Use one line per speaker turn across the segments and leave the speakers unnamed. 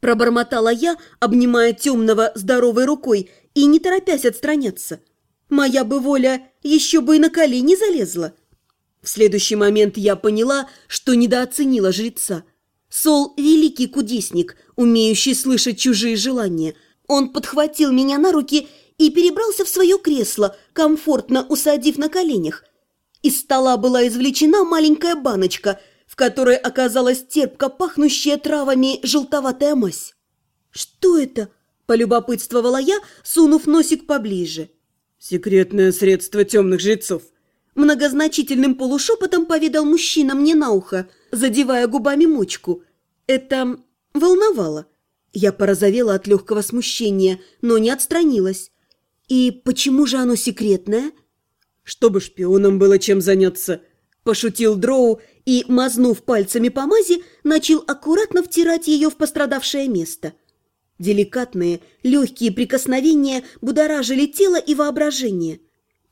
Пробормотала я, обнимая темного здоровой рукой и не торопясь отстраняться. Моя бы воля еще бы и на колени залезла. В следующий момент я поняла, что недооценила жреца. Сол – великий кудесник, умеющий слышать чужие желания. Он подхватил меня на руки и перебрался в свое кресло, комфортно усадив на коленях. Из стола была извлечена маленькая баночка, в которой оказалась терпко пахнущая травами желтоватая мазь. «Что это?» – полюбопытствовала я, сунув носик поближе.
«Секретное средство темных жрецов»,
Многозначительным полушепотом поведал мужчина мне на ухо, задевая губами мочку. Это волновало. Я порозовела от легкого смущения, но не отстранилась. И почему же оно секретное?
Чтобы шпионам было чем заняться, пошутил Дроу и, мазнув пальцами по мази, начал аккуратно втирать ее в пострадавшее место.
Деликатные, легкие прикосновения будоражили тело и воображение –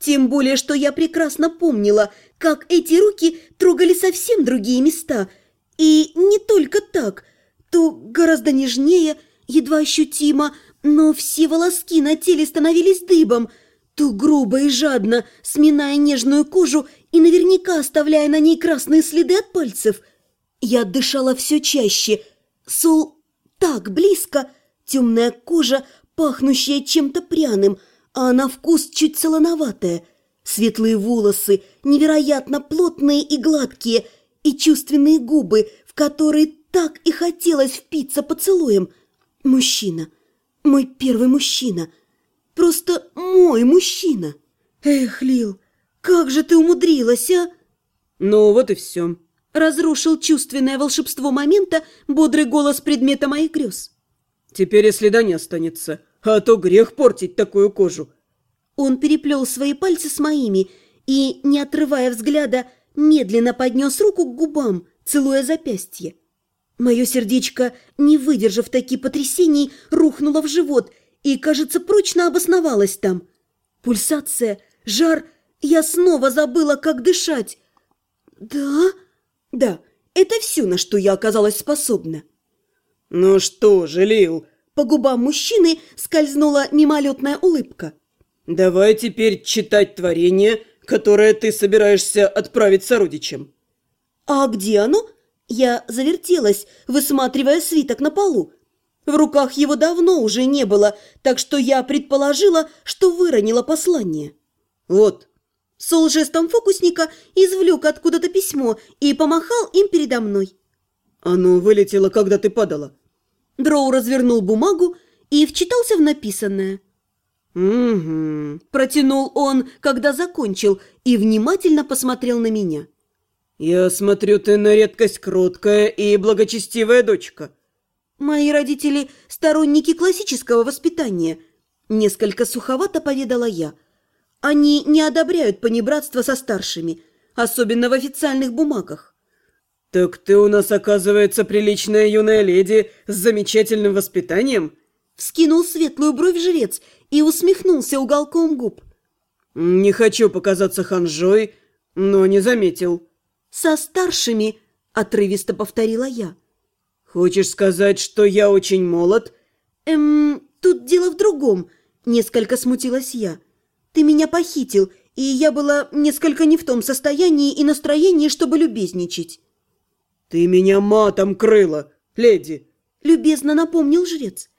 тем более, что я прекрасно помнила, как эти руки трогали совсем другие места. И не только так, то гораздо нежнее, едва ощутимо, но все волоски на теле становились дыбом, то грубо и жадно, сминая нежную кожу и наверняка оставляя на ней красные следы от пальцев. Я дышала все чаще. Сол так близко, темная кожа, пахнущая чем-то пряным – а на вкус чуть солоноватая. Светлые волосы, невероятно плотные и гладкие, и чувственные губы, в которые так и хотелось впиться поцелуем. Мужчина. Мой первый мужчина. Просто мой мужчина. Эх, Лил, как же ты умудрилась, а?
Ну, вот и все.
Разрушил чувственное волшебство момента бодрый голос предмета моих грез.
Теперь и следа не останется а то грех портить такую кожу.
Он переплел свои пальцы с моими и, не отрывая взгляда, медленно поднес руку к губам, целуя запястье. Мое сердечко, не выдержав таких потрясений, рухнуло в живот и, кажется, прочно обосновалось там. Пульсация, жар, я снова забыла, как дышать. Да? Да, это все, на что я оказалась способна.
«Ну что же, Лил,
по губам мужчины скользнула мимолетная улыбка.
«Давай теперь читать творение, которое ты собираешься отправить сородичам».
«А где оно?» Я завертелась, высматривая свиток на полу. В руках его давно уже не было, так что я предположила, что выронила послание.
«Вот».
Сол жестом фокусника извлек откуда-то письмо и помахал им передо мной.
«Оно вылетело, когда ты падала».
Дроу развернул бумагу и вчитался в написанное.
«Угу», –
протянул он, когда закончил, и внимательно посмотрел на меня.
«Я смотрю, ты на редкость кроткая и благочестивая дочка».
«Мои родители – сторонники классического воспитания», – несколько суховато поведала я. «Они не одобряют понебратство со старшими, особенно в официальных бумагах».
«Так ты у нас, оказывается, приличная юная леди с замечательным воспитанием?»
Вскинул светлую бровь жрец и усмехнулся уголком губ.
«Не хочу показаться ханжой, но не заметил».
«Со старшими», — отрывисто повторила я.
«Хочешь сказать, что я очень молод?»
«Эм, тут дело в другом», — несколько смутилась я. «Ты меня похитил, и я была несколько не в том состоянии и настроении, чтобы любезничать».
«Ты меня матом крыла, леди!»
— любезно напомнил жрец.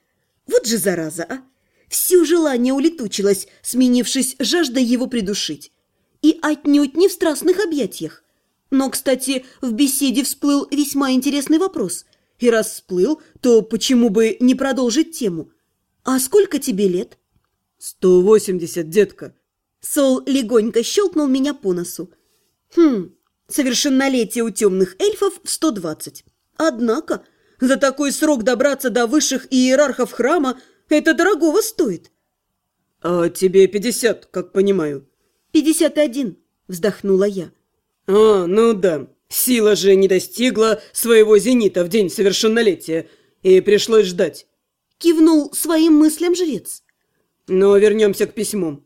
«Вот же зараза, а! Все желание улетучилось, сменившись жаждой его придушить. И отнюдь не в страстных объятиях. Но, кстати, в беседе всплыл весьма интересный вопрос. И раз всплыл, то почему бы не продолжить тему? А сколько тебе лет?»
«Сто восемьдесят, детка».
Сол легонько щелкнул меня по носу. «Хм, Совершеннолетие у темных эльфов в 120. Однако за такой срок добраться до высших иерархов храма это дорогого стоит.
А тебе 50, как понимаю.
51, вздохнула я.
А, ну да. Сила же не достигла своего зенита в день совершеннолетия, и пришлось ждать.
Кивнул своим мыслям жрец.
Но вернемся к письму.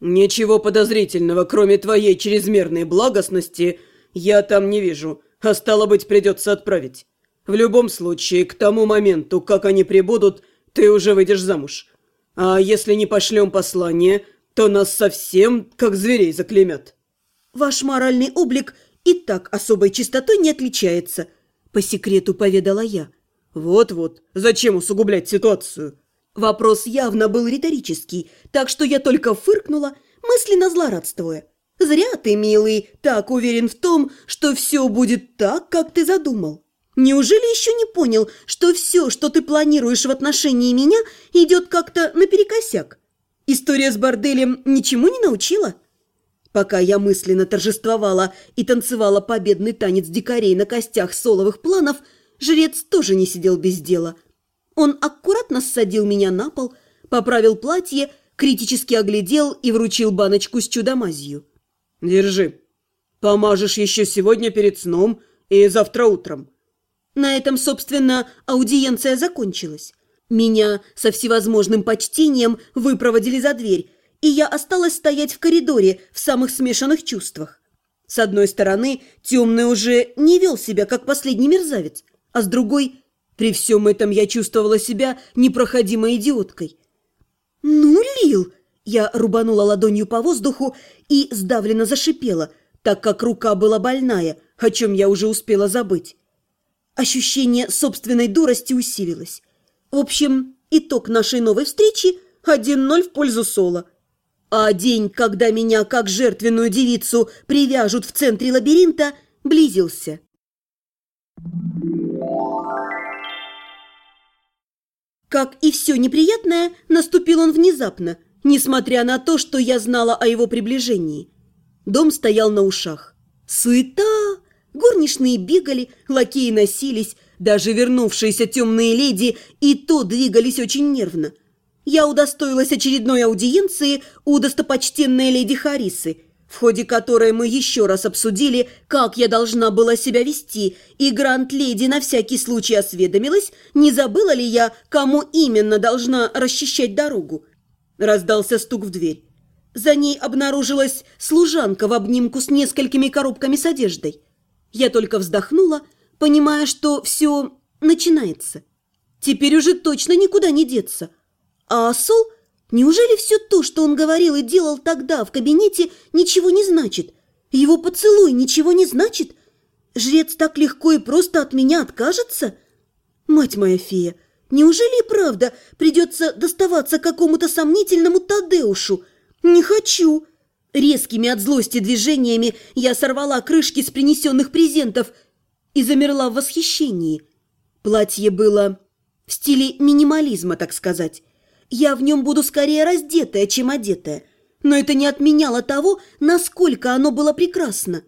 Ничего подозрительного, кроме твоей чрезмерной благостности, я там не вижу, а стало быть, придется отправить. В любом случае, к тому моменту, как они прибудут, ты уже выйдешь замуж. А если не пошлем послание, то нас совсем как зверей заклемят.
Ваш моральный облик и так особой чистотой не отличается, по секрету поведала я.
Вот-вот, зачем усугублять ситуацию?
Вопрос явно был риторический, так что я только фыркнула, мысленно злорадствуя. «Зря ты, милый, так уверен в том, что все будет так, как ты задумал. Неужели еще не понял, что все, что ты планируешь в отношении меня, идет как-то наперекосяк? История с борделем ничему не научила?» Пока я мысленно торжествовала и танцевала победный танец дикарей на костях соловых планов, жрец тоже не сидел без дела. Он аккуратно ссадил меня на пол, поправил платье, критически оглядел и вручил баночку с чудомазью.
«Держи. Помажешь еще сегодня перед сном и завтра утром».
На этом, собственно, аудиенция закончилась. Меня со всевозможным почтением выпроводили за дверь, и я осталась стоять в коридоре в самых смешанных чувствах. С одной стороны, темный уже не вел себя, как последний мерзавец, а с другой, при всем этом я чувствовала себя непроходимой идиоткой. «Ну, Лил!» Я рубанула ладонью по воздуху и сдавленно зашипела, так как рука была больная, о чем я уже успела забыть. Ощущение собственной дурости усилилось. В общем, итог нашей новой встречи – 1-0 в пользу Соло. А день, когда меня, как жертвенную девицу, привяжут в центре лабиринта, близился. Как и все неприятное, наступил он внезапно – несмотря на то, что я знала о его приближении. Дом стоял на ушах. Суета! Горничные бегали, лакеи носились, даже вернувшиеся темные леди и то двигались очень нервно. Я удостоилась очередной аудиенции у достопочтенной леди Харисы, в ходе которой мы еще раз обсудили, как я должна была себя вести, и Гранд-леди на всякий случай осведомилась, не забыла ли я, кому именно должна расчищать дорогу. Раздался стук в дверь. За ней обнаружилась служанка в обнимку с несколькими коробками с одеждой. Я только вздохнула, понимая, что все начинается. Теперь уже точно никуда не деться. А Сол, неужели все то, что он говорил и делал тогда в кабинете, ничего не значит? Его поцелуй ничего не значит? Жрец так легко и просто от меня откажется? Мать моя фея, Неужели и правда придется доставаться какому-то сомнительному Тадеушу? Не хочу. Резкими от злости движениями я сорвала крышки с принесенных презентов и замерла в восхищении. Платье было в стиле минимализма, так сказать. Я в нем буду скорее раздетая, чем одетая. Но это не отменяло того, насколько оно было прекрасно.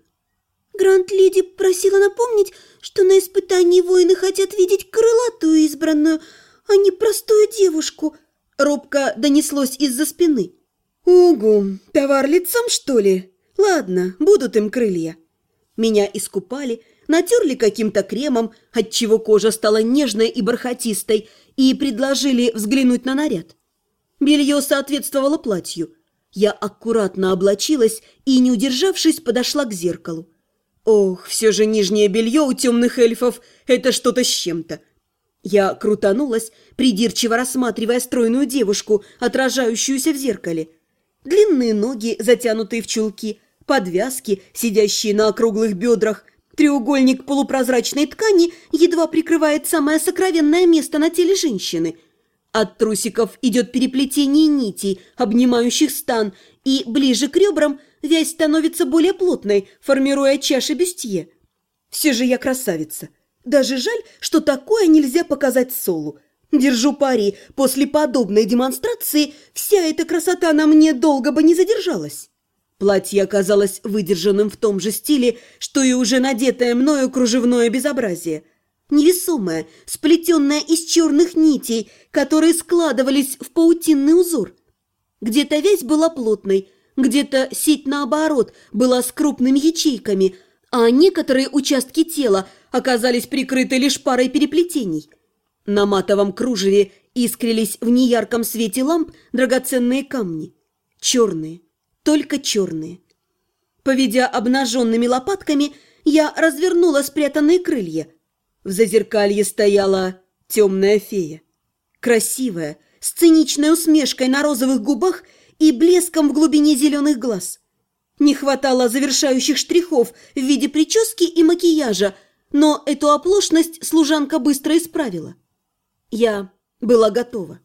Гранд-леди просила напомнить, что на испытании воины хотят видеть крылатую избранную, а не простую девушку. Робко донеслось из-за спины. «Угу, товар лицом, что ли? Ладно, будут им крылья». Меня искупали, натерли каким-то кремом, отчего кожа стала нежной и бархатистой, и предложили взглянуть на наряд. Белье соответствовало платью. Я аккуратно облачилась и, не удержавшись, подошла к зеркалу. Ох, все же нижнее белье у темных эльфов – это что-то с чем-то. Я крутанулась, придирчиво рассматривая стройную девушку, отражающуюся в зеркале. Длинные ноги, затянутые в чулки, подвязки, сидящие на округлых бедрах, треугольник полупрозрачной ткани едва прикрывает самое сокровенное место на теле женщины. От трусиков идет переплетение нитей, обнимающих стан, и ближе к ребрам – вязь становится более плотной, формируя чаши бюстье. Все же я красавица. Даже жаль, что такое нельзя показать Солу. Держу пари, после подобной демонстрации вся эта красота на мне долго бы не задержалась. Платье оказалось выдержанным в том же стиле, что и уже надетое мною кружевное безобразие. Невесомое, сплетенное из черных нитей, которые складывались в паутинный узор. Где-то вязь была плотной, где-то сеть, наоборот, была с крупными ячейками, а некоторые участки тела оказались прикрыты лишь парой переплетений. На матовом кружеве искрились в неярком свете ламп драгоценные камни. Черные, только черные. Поведя обнаженными лопатками, я развернула спрятанные крылья.
В зазеркалье стояла темная фея. Красивая, с циничной усмешкой на розовых губах и блеском в глубине зеленых глаз. Не хватало завершающих штрихов в виде прически и макияжа, но эту оплошность служанка быстро исправила. Я была готова.